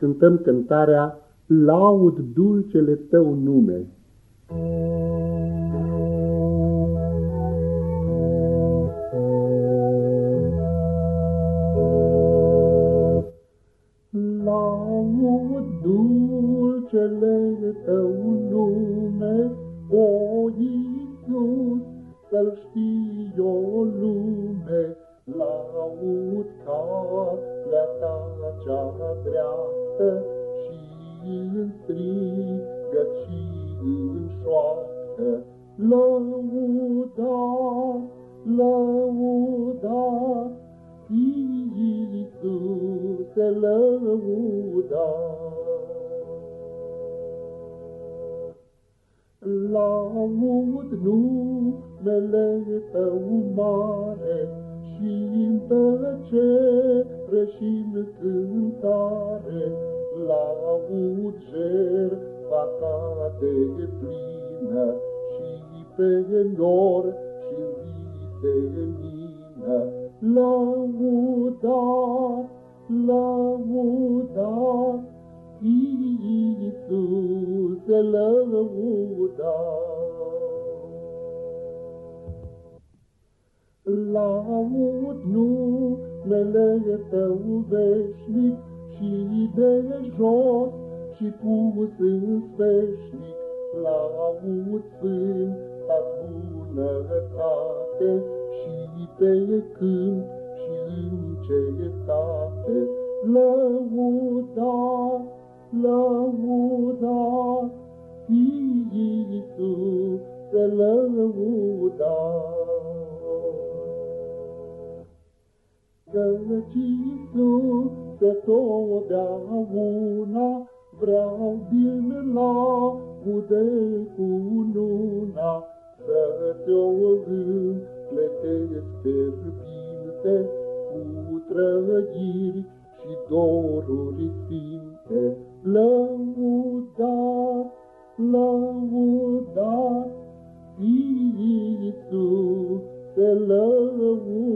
cântăm cântarea Laud dulcele tău nume. Laud dulcele tău nume, o Iisus, să-L știi o lume, laud calea ta cea dreaptă și în strigăt și în șoaptă. Lăuda, lăuda, Iisuse, lăuda. Laud numele Tău mare, și-n tăcere și-n cântare, laud jertfa ta de plină, și pe nor și-n visenină. Lauda, lauda, Iisuse, lauda. Laud numele Tău veșnic și de jos și pus în sfeșnic, laud Sfânta bunătate și pe câmp și în cetate, lăuda, lăuda, Iisuse, lăuda. Căci Iisuse totdeauna vreau din laude cu luna să te-o împletesc fierbinte cu trăgiri și doruri sfinte. Lăudat, lăudat, Iisuse, lăudat.